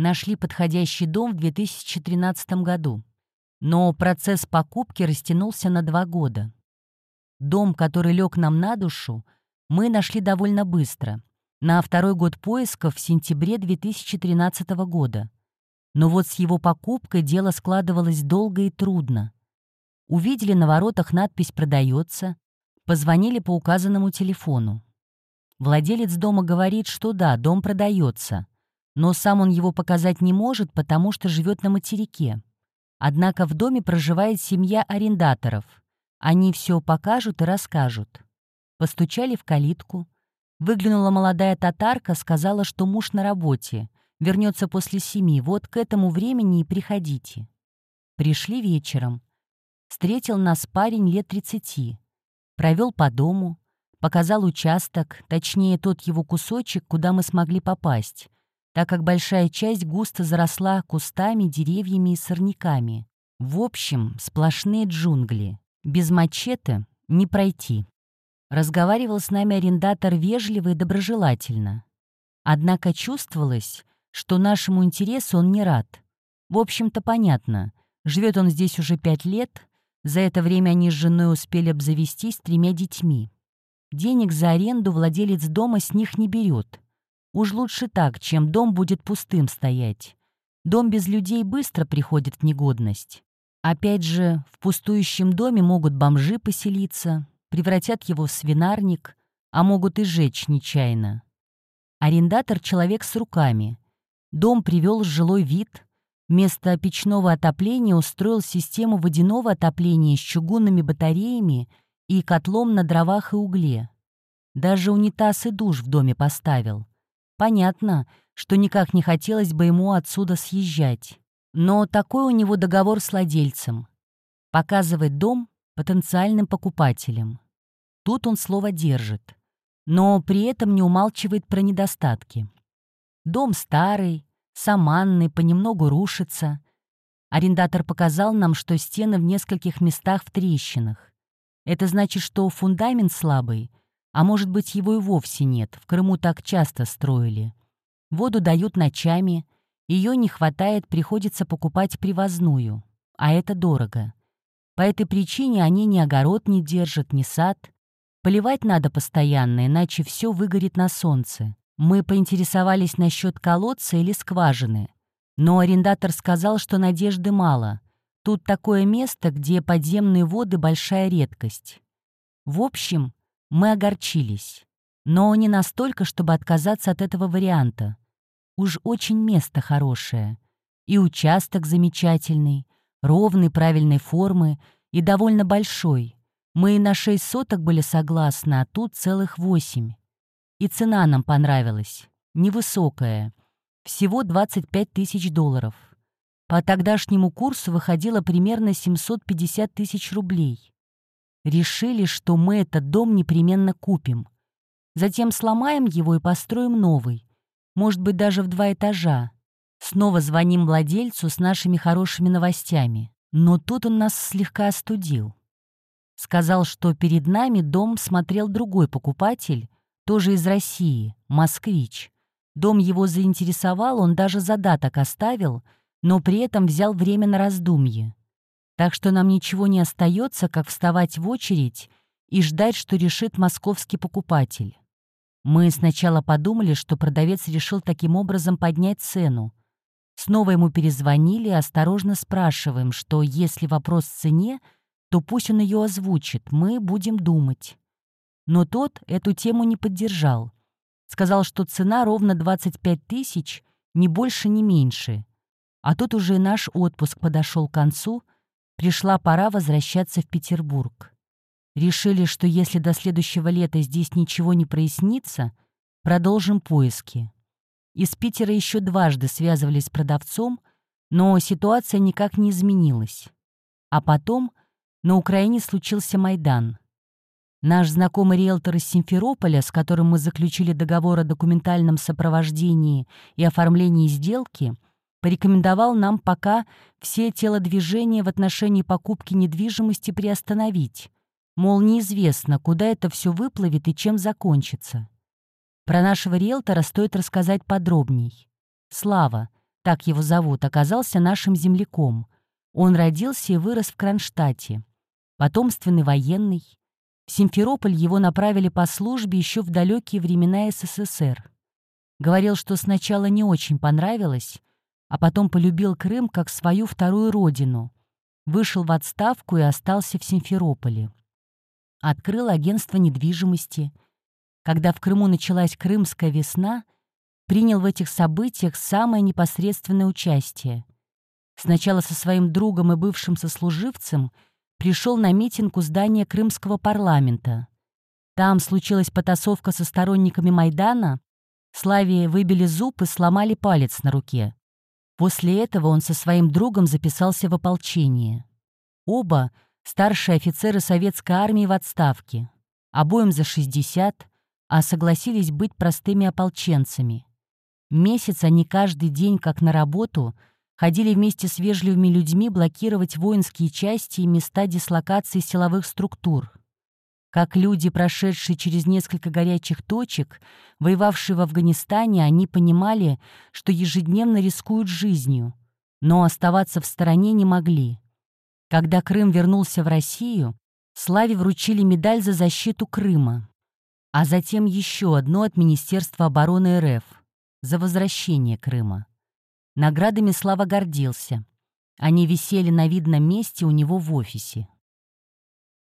Нашли подходящий дом в 2013 году. Но процесс покупки растянулся на два года. Дом, который лег нам на душу, мы нашли довольно быстро, на второй год поисков в сентябре 2013 года. Но вот с его покупкой дело складывалось долго и трудно. Увидели на воротах надпись «Продается», позвонили по указанному телефону. Владелец дома говорит, что да, дом продается, но сам он его показать не может, потому что живет на материке. Однако в доме проживает семья арендаторов. Они все покажут и расскажут. Постучали в калитку. Выглянула молодая татарка, сказала, что муж на работе, вернется после семи, вот к этому времени и приходите. Пришли вечером. Встретил нас парень лет тридцати. Провел по дому, показал участок, точнее тот его кусочек, куда мы смогли попасть, так как большая часть густо заросла кустами, деревьями и сорняками. В общем, сплошные джунгли. Без мачете не пройти. Разговаривал с нами арендатор вежливо и доброжелательно. Однако чувствовалось, что нашему интересу он не рад. В общем-то, понятно. Живет он здесь уже пять лет. За это время они с женой успели обзавестись тремя детьми. Денег за аренду владелец дома с них не берет. Уж лучше так, чем дом будет пустым стоять. Дом без людей быстро приходит в негодность. Опять же, в пустующем доме могут бомжи поселиться, превратят его в свинарник, а могут и сжечь нечаянно. Арендатор — человек с руками. Дом привел жилой вид. Вместо печного отопления устроил систему водяного отопления с чугунными батареями и котлом на дровах и угле. Даже унитаз и душ в доме поставил. Понятно, что никак не хотелось бы ему отсюда съезжать. Но такой у него договор с владельцем. Показывать дом потенциальным покупателям. Тут он слово держит. Но при этом не умалчивает про недостатки. Дом старый, саманный, понемногу рушится. Арендатор показал нам, что стены в нескольких местах в трещинах. Это значит, что фундамент слабый, а может быть, его и вовсе нет, в Крыму так часто строили. Воду дают ночами, ее не хватает, приходится покупать привозную, а это дорого. По этой причине они ни огород не держат, ни сад. Поливать надо постоянно, иначе все выгорит на солнце. Мы поинтересовались насчет колодца или скважины, но арендатор сказал, что надежды мало — Тут такое место, где подземные воды — большая редкость. В общем, мы огорчились. Но не настолько, чтобы отказаться от этого варианта. Уж очень место хорошее. И участок замечательный, ровный, правильной формы и довольно большой. Мы и на шесть соток были согласны, а тут целых восемь. И цена нам понравилась. Невысокая. Всего 25 тысяч долларов. По тогдашнему курсу выходило примерно 750 тысяч рублей. Решили, что мы этот дом непременно купим. Затем сломаем его и построим новый. Может быть, даже в два этажа. Снова звоним владельцу с нашими хорошими новостями. Но тут он нас слегка остудил. Сказал, что перед нами дом смотрел другой покупатель, тоже из России, москвич. Дом его заинтересовал, он даже задаток оставил — но при этом взял время на раздумье. Так что нам ничего не остается, как вставать в очередь и ждать, что решит московский покупатель. Мы сначала подумали, что продавец решил таким образом поднять цену. Снова ему перезвонили и осторожно спрашиваем, что если вопрос в цене, то пусть он ее озвучит, мы будем думать. Но тот эту тему не поддержал. Сказал, что цена ровно 25 тысяч, ни больше, ни меньше. А тут уже наш отпуск подошел к концу, пришла пора возвращаться в Петербург. Решили, что если до следующего лета здесь ничего не прояснится, продолжим поиски. Из Питера еще дважды связывались с продавцом, но ситуация никак не изменилась. А потом на Украине случился Майдан. Наш знакомый риэлтор из Симферополя, с которым мы заключили договор о документальном сопровождении и оформлении сделки — порекомендовал нам пока все телодвижения в отношении покупки недвижимости приостановить. Мол, неизвестно, куда это все выплывет и чем закончится. Про нашего риэлтора стоит рассказать подробней. Слава, так его зовут, оказался нашим земляком. Он родился и вырос в Кронштадте. Потомственный военный. В Симферополь его направили по службе еще в далекие времена СССР. Говорил, что сначала не очень понравилось, а потом полюбил Крым как свою вторую родину. Вышел в отставку и остался в Симферополе. Открыл агентство недвижимости. Когда в Крыму началась Крымская весна, принял в этих событиях самое непосредственное участие. Сначала со своим другом и бывшим сослуживцем пришел на митинг у здания Крымского парламента. Там случилась потасовка со сторонниками Майдана, Славе выбили зуб и сломали палец на руке. После этого он со своим другом записался в ополчение. Оба — старшие офицеры советской армии в отставке. Обоим за 60, а согласились быть простыми ополченцами. Месяц они каждый день, как на работу, ходили вместе с вежливыми людьми блокировать воинские части и места дислокации силовых структур. Как люди, прошедшие через несколько горячих точек, воевавшие в Афганистане, они понимали, что ежедневно рискуют жизнью, но оставаться в стороне не могли. Когда Крым вернулся в Россию, Славе вручили медаль за защиту Крыма, а затем еще одну от Министерства обороны РФ за возвращение Крыма. Наградами Слава гордился. Они висели на видном месте у него в офисе.